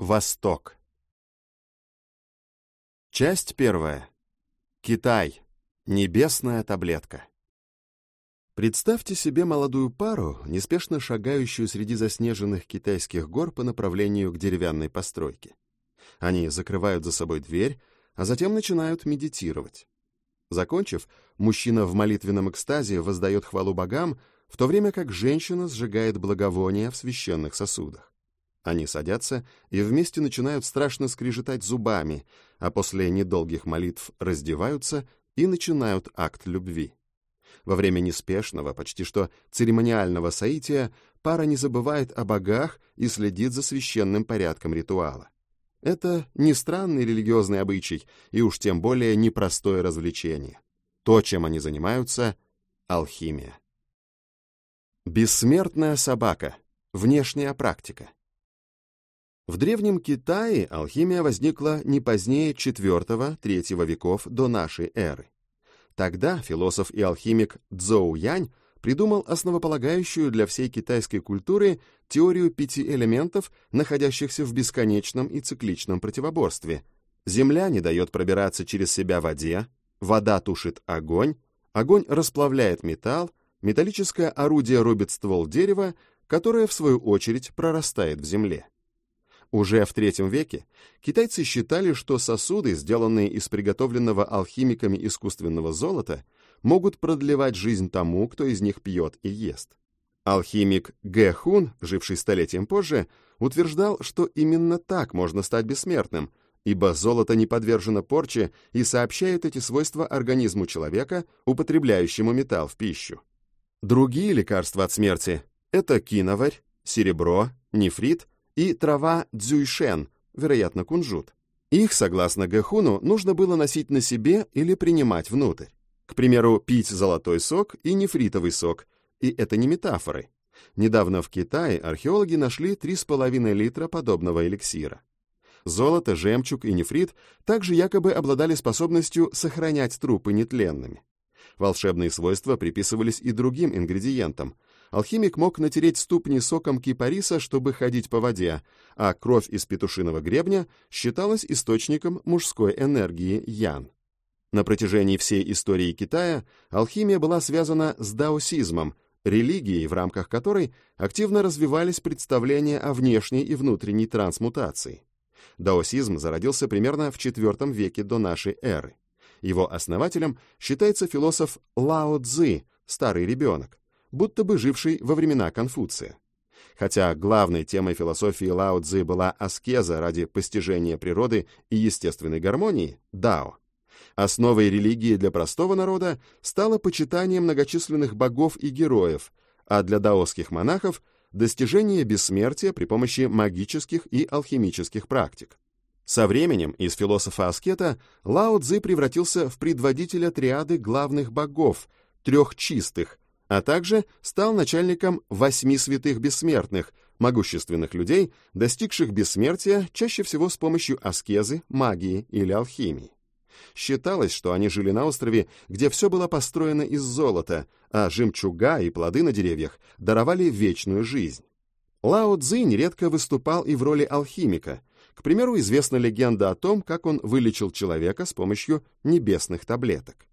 Восток. Часть первая. Китай. Небесная таблетка. Представьте себе молодую пару, неспешно шагающую среди заснеженных китайских гор по направлению к деревянной постройке. Они закрывают за собой дверь, а затем начинают медитировать. Закончив, мужчина в молитвенном экстазе воздает хвалу богам, в то время как женщина сжигает благовония в священных сосудах. Они садятся и вместе начинают страшно скрежетать зубами, а после недолгих молитв раздеваются и начинают акт любви. Во время неспешного, почти что церемониального соития пара не забывает о богах и следит за священным порядком ритуала. Это не странный религиозный обычай, и уж тем более непростое развлечение. То, чем они занимаются — алхимия. Бессмертная собака. Внешняя практика. В Древнем Китае алхимия возникла не позднее IV-III веков до нашей эры. Тогда философ и алхимик Цзоу Янь придумал основополагающую для всей китайской культуры теорию пяти элементов, находящихся в бесконечном и цикличном противоборстве. Земля не дает пробираться через себя воде, вода тушит огонь, огонь расплавляет металл, металлическое орудие рубит ствол дерева, которое, в свою очередь, прорастает в земле. Уже в III веке китайцы считали, что сосуды, сделанные из приготовленного алхимиками искусственного золота, могут продлевать жизнь тому, кто из них пьет и ест. Алхимик Гэ Хун, живший столетием позже, утверждал, что именно так можно стать бессмертным, ибо золото не подвержено порче и сообщает эти свойства организму человека, употребляющему металл в пищу. Другие лекарства от смерти – это киноварь, серебро, нефрит – и трава дзюйшен, вероятно, кунжут. Их, согласно Гэхуну, нужно было носить на себе или принимать внутрь. К примеру, пить золотой сок и нефритовый сок, и это не метафоры. Недавно в Китае археологи нашли 3,5 литра подобного эликсира. Золото, жемчуг и нефрит также якобы обладали способностью сохранять трупы нетленными. Волшебные свойства приписывались и другим ингредиентам, алхимик мог натереть ступни соком кипариса, чтобы ходить по воде, а кровь из петушиного гребня считалась источником мужской энергии ян. На протяжении всей истории Китая алхимия была связана с даосизмом, религией, в рамках которой активно развивались представления о внешней и внутренней трансмутации. Даосизм зародился примерно в IV веке до нашей эры. Его основателем считается философ Лао Цзи, старый ребенок, будто бы живший во времена Конфуция. Хотя главной темой философии Лао Цзы была аскеза ради постижения природы и естественной гармонии – дао. Основой религии для простого народа стало почитание многочисленных богов и героев, а для даосских монахов – достижение бессмертия при помощи магических и алхимических практик. Со временем из философа-аскета Лао Цзы превратился в предводителя триады главных богов, трех чистых, а также стал начальником восьми святых бессмертных, могущественных людей, достигших бессмертия чаще всего с помощью аскезы, магии или алхимии. Считалось, что они жили на острове, где все было построено из золота, а жемчуга и плоды на деревьях даровали вечную жизнь. Лао Цзи нередко выступал и в роли алхимика. К примеру, известна легенда о том, как он вылечил человека с помощью небесных таблеток.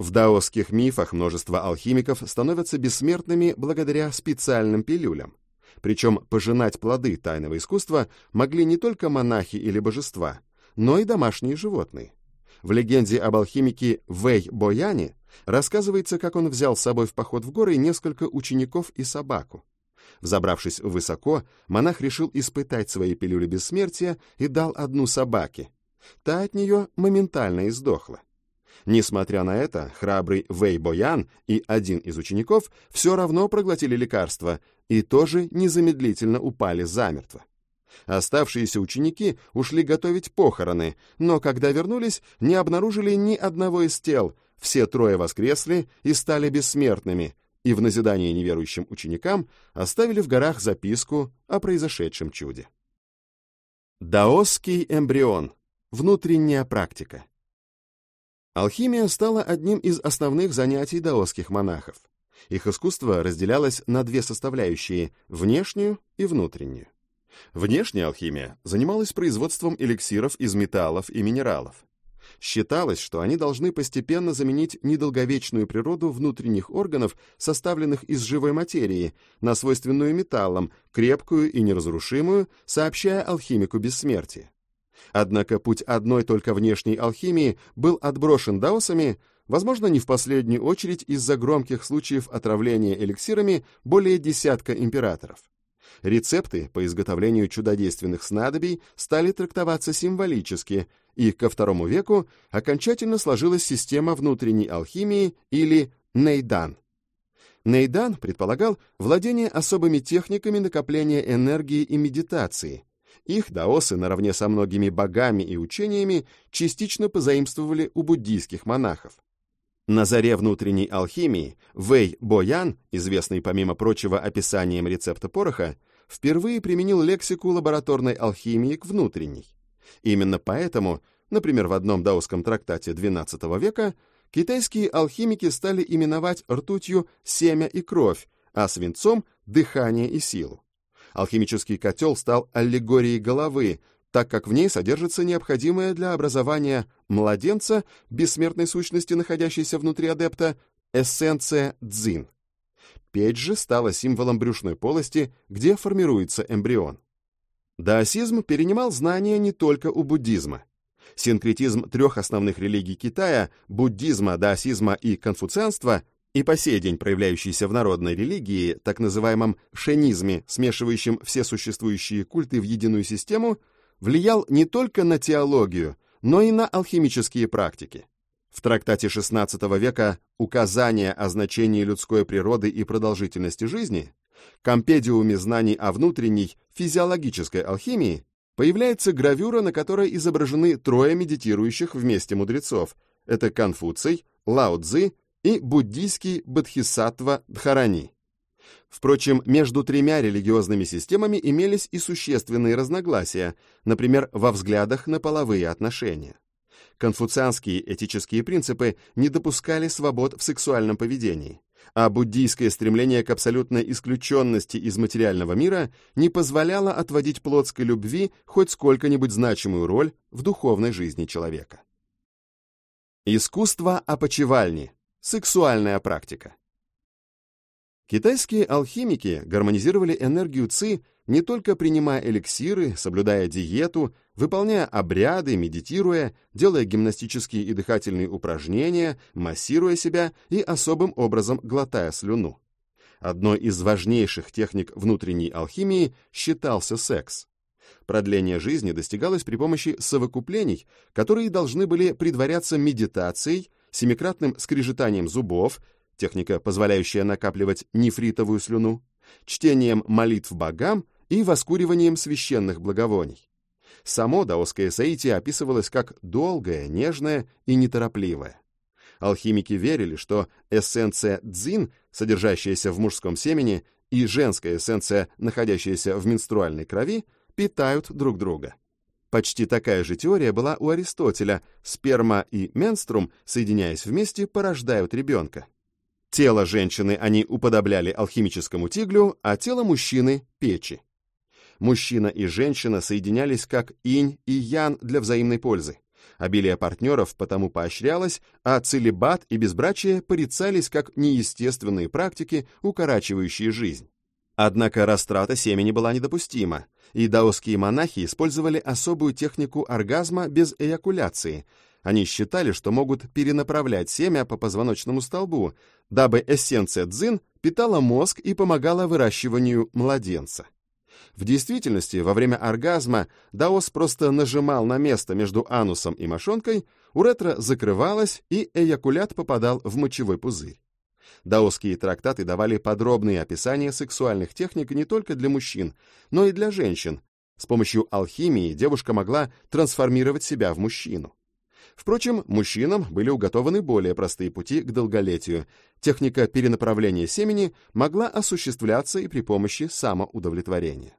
В даосских мифах множество алхимиков становятся бессмертными благодаря специальным пилюлям. Причем пожинать плоды тайного искусства могли не только монахи или божества, но и домашние животные. В легенде об алхимике Вэй Бояне рассказывается, как он взял с собой в поход в горы несколько учеников и собаку. Взобравшись высоко, монах решил испытать свои пилюли бессмертия и дал одну собаке. Та от нее моментально издохла. Несмотря на это, храбрый Вэй Боян и один из учеников все равно проглотили лекарство и тоже незамедлительно упали замертво. Оставшиеся ученики ушли готовить похороны, но когда вернулись, не обнаружили ни одного из тел, все трое воскресли и стали бессмертными, и в назидание неверующим ученикам оставили в горах записку о произошедшем чуде. Даосский эмбрион. Внутренняя практика. Алхимия стала одним из основных занятий даосских монахов. Их искусство разделялось на две составляющие – внешнюю и внутреннюю. Внешняя алхимия занималась производством эликсиров из металлов и минералов. Считалось, что они должны постепенно заменить недолговечную природу внутренних органов, составленных из живой материи, на свойственную металлам, крепкую и неразрушимую, сообщая алхимику бессмертие. Однако путь одной только внешней алхимии был отброшен даосами, возможно, не в последнюю очередь из-за громких случаев отравления эликсирами более десятка императоров. Рецепты по изготовлению чудодейственных снадобий стали трактоваться символически, и ко второму веку окончательно сложилась система внутренней алхимии или нейдан. Нейдан предполагал владение особыми техниками накопления энергии и медитации. Их даосы, наравне со многими богами и учениями, частично позаимствовали у буддийских монахов. На заре внутренней алхимии Вэй Боян, известный помимо прочего описанием рецепта пороха, впервые применил лексику лабораторной алхимии к внутренней. Именно поэтому, например, в одном даосском трактате XII века, китайские алхимики стали именовать ртутью семя и кровь, а свинцом – дыхание и силу. Алхимический котел стал аллегорией головы, так как в ней содержится необходимое для образования младенца, бессмертной сущности, находящейся внутри адепта, эссенция дзин. Печь же стала символом брюшной полости, где формируется эмбрион. Даосизм перенимал знания не только у буддизма. Синкретизм трех основных религий Китая – буддизма, даосизма и конфуцианства – и по сей день проявляющийся в народной религии, так называемом шенизме, смешивающем все существующие культы в единую систему, влиял не только на теологию, но и на алхимические практики. В трактате XVI века «Указание о значении людской природы и продолжительности жизни» компедиуме знаний о внутренней физиологической алхимии появляется гравюра, на которой изображены трое медитирующих вместе мудрецов. Это Конфуций, Лао Цзы и буддийский Бодхисаттва Дхарани. Впрочем, между тремя религиозными системами имелись и существенные разногласия, например, во взглядах на половые отношения. Конфуцианские этические принципы не допускали свобод в сексуальном поведении, а буддийское стремление к абсолютной исключенности из материального мира не позволяло отводить плотской любви хоть сколько-нибудь значимую роль в духовной жизни человека. Искусство опочивальни. Сексуальная практика. Китайские алхимики гармонизировали энергию ци не только принимая эликсиры, соблюдая диету, выполняя обряды, медитируя, делая гимнастические и дыхательные упражнения, массируя себя и особым образом глотая слюну. Одной из важнейших техник внутренней алхимии считался секс. Продление жизни достигалось при помощи совокуплений, которые должны были предваряться медитацией, семикратным скрежетанием зубов, техника, позволяющая накапливать нефритовую слюну, чтением молитв богам и воскуриванием священных благовоний. Само даосское соитие описывалось как долгое, нежное и неторопливое. Алхимики верили, что эссенция дзин, содержащаяся в мужском семени, и женская эссенция, находящаяся в менструальной крови, питают друг друга. Почти такая же теория была у Аристотеля. Сперма и менструм, соединяясь вместе, порождают ребенка. Тело женщины они уподобляли алхимическому тиглю, а тело мужчины — печи. Мужчина и женщина соединялись как инь и ян для взаимной пользы. Обилие партнеров потому поощрялось, а целебат и безбрачие порицались как неестественные практики, укорачивающие жизнь. Однако растрата семени была недопустима, и даосские монахи использовали особую технику оргазма без эякуляции. Они считали, что могут перенаправлять семя по позвоночному столбу, дабы эссенция дзин питала мозг и помогала выращиванию младенца. В действительности, во время оргазма даос просто нажимал на место между анусом и мошонкой, уретра закрывалась, и эякулят попадал в мочевой пузырь. Даосские трактаты давали подробные описания сексуальных техник не только для мужчин, но и для женщин. С помощью алхимии девушка могла трансформировать себя в мужчину. Впрочем, мужчинам были уготованы более простые пути к долголетию. Техника перенаправления семени могла осуществляться и при помощи самоудовлетворения.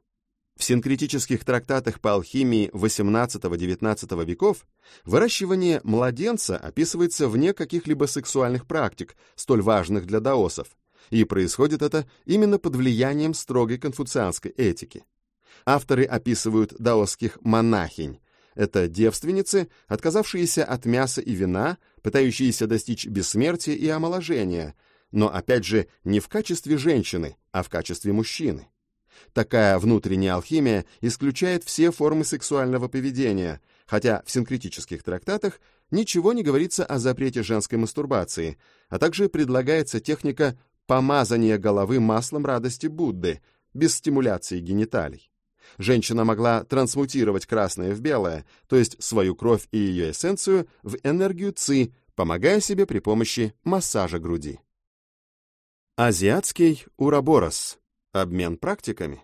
В синкретических трактатах по алхимии XVIII-XIX веков выращивание младенца описывается вне каких-либо сексуальных практик, столь важных для даосов, и происходит это именно под влиянием строгой конфуцианской этики. Авторы описывают даосских монахинь. Это девственницы, отказавшиеся от мяса и вина, пытающиеся достичь бессмертия и омоложения, но опять же не в качестве женщины, а в качестве мужчины. Такая внутренняя алхимия исключает все формы сексуального поведения, хотя в синкретических трактатах ничего не говорится о запрете женской мастурбации, а также предлагается техника помазания головы маслом радости Будды, без стимуляции гениталий. Женщина могла трансмутировать красное в белое, то есть свою кровь и ее эссенцию, в энергию ЦИ, помогая себе при помощи массажа груди. Азиатский ураборос. Обмен практиками.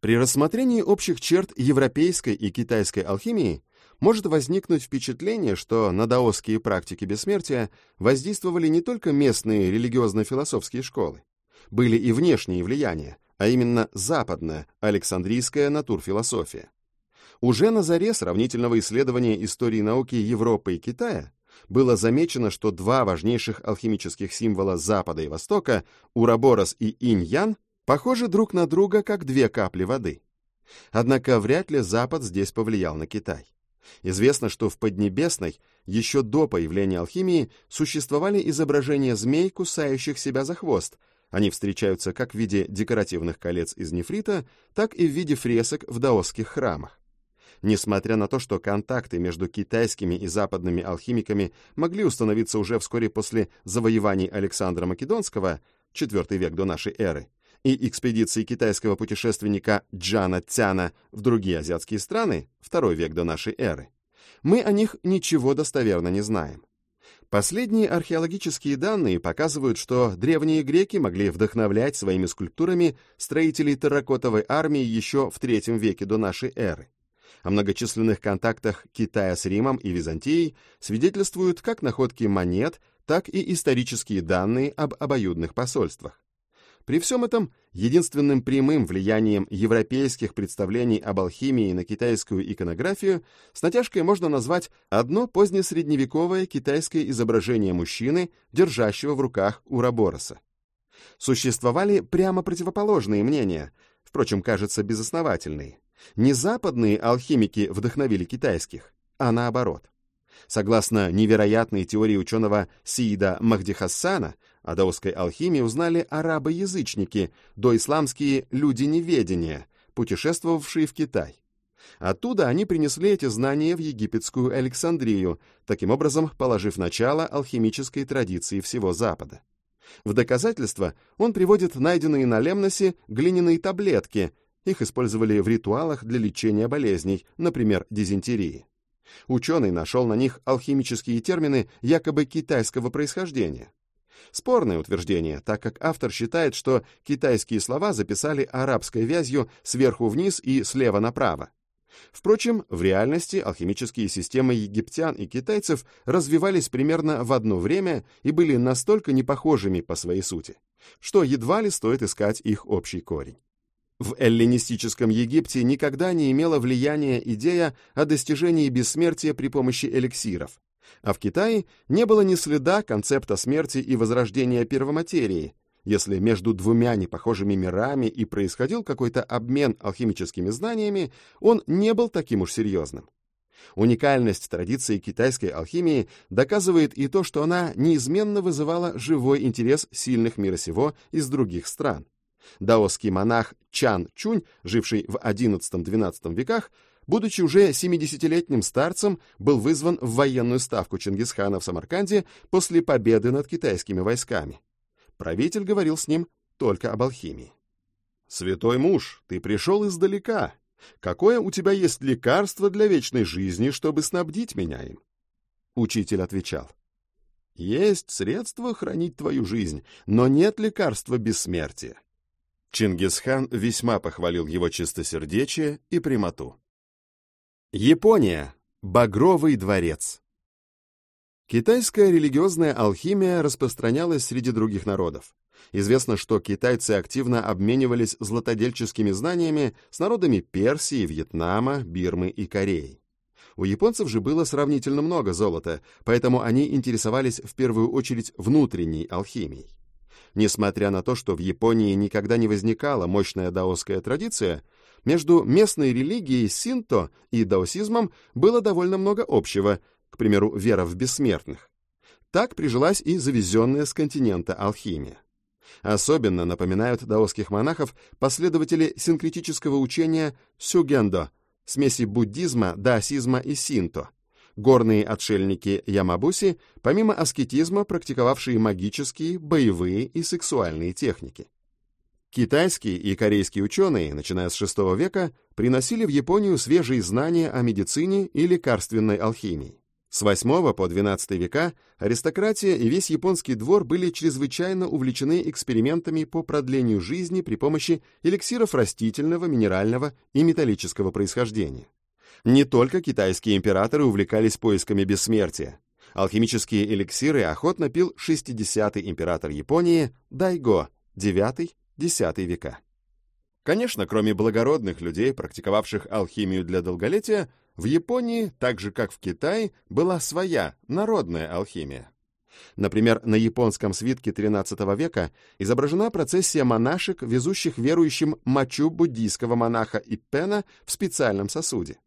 При рассмотрении общих черт европейской и китайской алхимии может возникнуть впечатление, что на даосские практики бессмертия воздействовали не только местные религиозно-философские школы. Были и внешние влияния, а именно западная, Александрийская натурфилософия. Уже на заре сравнительного исследования истории науки Европы и Китая было замечено, что два важнейших алхимических символа Запада и Востока, Ураборос и Инь-Ян, похожи друг на друга, как две капли воды. Однако вряд ли Запад здесь повлиял на Китай. Известно, что в Поднебесной еще до появления алхимии существовали изображения змей, кусающих себя за хвост. Они встречаются как в виде декоративных колец из нефрита, так и в виде фресок в даосских храмах. Несмотря на то, что контакты между китайскими и западными алхимиками могли установиться уже вскоре после завоеваний Александра Македонского, IV век до нашей эры, и экспедиции китайского путешественника Джана Цяна в другие азиатские страны, второй век до нашей эры, мы о них ничего достоверно не знаем. Последние археологические данные показывают, что древние греки могли вдохновлять своими скульптурами строителей терракотовой армии еще в III веке до нашей эры. О многочисленных контактах Китая с Римом и Византией свидетельствуют как находки монет, так и исторические данные об обоюдных посольствах. При всем этом единственным прямым влиянием европейских представлений об алхимии на китайскую иконографию с натяжкой можно назвать одно позднесредневековое китайское изображение мужчины, держащего в руках урабороса. Существовали прямо противоположные мнения, впрочем, кажется, безосновательные. Не западные алхимики вдохновили китайских, а наоборот. Согласно невероятной теории ученого Сиида Махдихассана, о даосской алхимии узнали арабы-язычники, доисламские люди неведения, путешествовавшие в Китай. Оттуда они принесли эти знания в египетскую Александрию, таким образом положив начало алхимической традиции всего Запада. В доказательство он приводит найденные на Лемносе глиняные таблетки, их использовали в ритуалах для лечения болезней, например, дизентерии. Ученый нашел на них алхимические термины якобы китайского происхождения. Спорное утверждение, так как автор считает, что китайские слова записали арабской вязью сверху вниз и слева направо. Впрочем, в реальности алхимические системы египтян и китайцев развивались примерно в одно время и были настолько непохожими по своей сути, что едва ли стоит искать их общий корень. В эллинистическом Египте никогда не имела влияния идея о достижении бессмертия при помощи эликсиров, а в Китае не было ни следа концепта смерти и возрождения первоматерии. Если между двумя непохожими мирами и происходил какой-то обмен алхимическими знаниями, он не был таким уж серьезным. Уникальность традиции китайской алхимии доказывает и то, что она неизменно вызывала живой интерес сильных мира сего из других стран. Даосский монах Чан Чунь, живший в XI-XII веках, будучи уже 70-летним старцем, был вызван в военную ставку Чингисхана в Самарканде после победы над китайскими войсками. Правитель говорил с ним только об алхимии. «Святой муж, ты пришел издалека. Какое у тебя есть лекарство для вечной жизни, чтобы снабдить меня им?» Учитель отвечал. «Есть средства хранить твою жизнь, но нет лекарства бессмертия». Чингисхан весьма похвалил его чистосердечие и прямоту. Япония. Багровый дворец. Китайская религиозная алхимия распространялась среди других народов. Известно, что китайцы активно обменивались златодельческими знаниями с народами Персии, Вьетнама, Бирмы и Кореи. У японцев же было сравнительно много золота, поэтому они интересовались в первую очередь внутренней алхимией. Несмотря на то, что в Японии никогда не возникала мощная даосская традиция, между местной религией синто и даосизмом было довольно много общего, к примеру, вера в бессмертных. Так прижилась и завезенная с континента алхимия. Особенно напоминают даосских монахов последователи синкретического учения сюгендо, смеси буддизма, даосизма и синто, горные отшельники Ямабуси, помимо аскетизма, практиковавшие магические, боевые и сексуальные техники. Китайские и корейские ученые, начиная с VI века, приносили в Японию свежие знания о медицине и лекарственной алхимии. С VIII по XII века аристократия и весь японский двор были чрезвычайно увлечены экспериментами по продлению жизни при помощи эликсиров растительного, минерального и металлического происхождения. Не только китайские императоры увлекались поисками бессмертия. Алхимические эликсиры охотно пил 60-й император Японии Дайго, 9-10 века. Конечно, кроме благородных людей, практиковавших алхимию для долголетия, в Японии, так же как в Китае, была своя народная алхимия. Например, на японском свитке XIII века изображена процессия монашек, везущих верующим мочу буддийского монаха Иппена в специальном сосуде.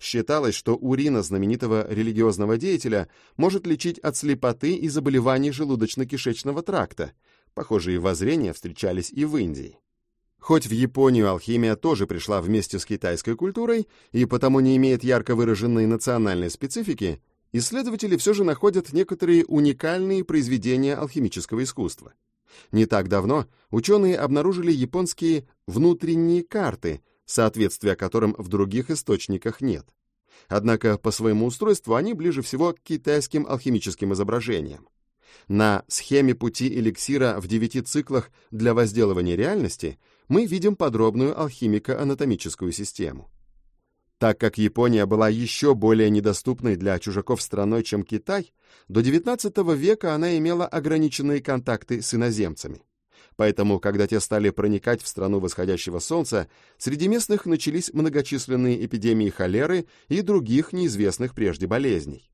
Считалось, что урина знаменитого религиозного деятеля может лечить от слепоты и заболеваний желудочно-кишечного тракта. Похожие воззрения встречались и в Индии. Хоть в Японию алхимия тоже пришла вместе с китайской культурой и потому не имеет ярко выраженной национальной специфики, исследователи все же находят некоторые уникальные произведения алхимического искусства. Не так давно ученые обнаружили японские внутренние карты, соответствия которым в других источниках нет. Однако по своему устройству они ближе всего к китайским алхимическим изображениям. На схеме пути эликсира в девяти циклах для возделывания реальности мы видим подробную алхимико-анатомическую систему. Так как Япония была еще более недоступной для чужаков страной, чем Китай, до XIX века она имела ограниченные контакты с иноземцами. Поэтому, когда те стали проникать в страну восходящего солнца, среди местных начались многочисленные эпидемии холеры и других неизвестных прежде болезней.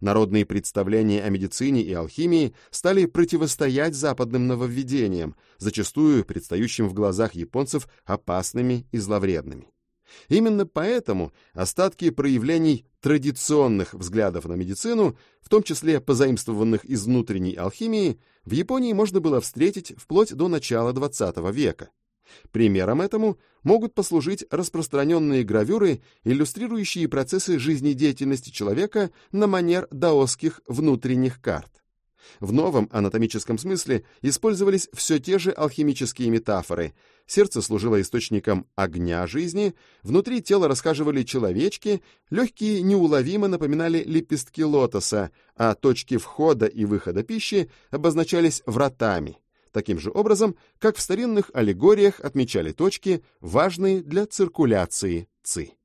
Народные представления о медицине и алхимии стали противостоять западным нововведениям, зачастую предстающим в глазах японцев опасными и зловредными. Именно поэтому остатки проявлений традиционных взглядов на медицину, в том числе позаимствованных из внутренней алхимии, в Японии можно было встретить вплоть до начала XX века. Примером этому могут послужить распространенные гравюры, иллюстрирующие процессы жизнедеятельности человека на манер даосских внутренних карт. В новом анатомическом смысле использовались все те же алхимические метафоры. Сердце служило источником огня жизни, внутри тела расхаживали человечки, легкие неуловимо напоминали лепестки лотоса, а точки входа и выхода пищи обозначались вратами, таким же образом, как в старинных аллегориях отмечали точки, важные для циркуляции ЦИ.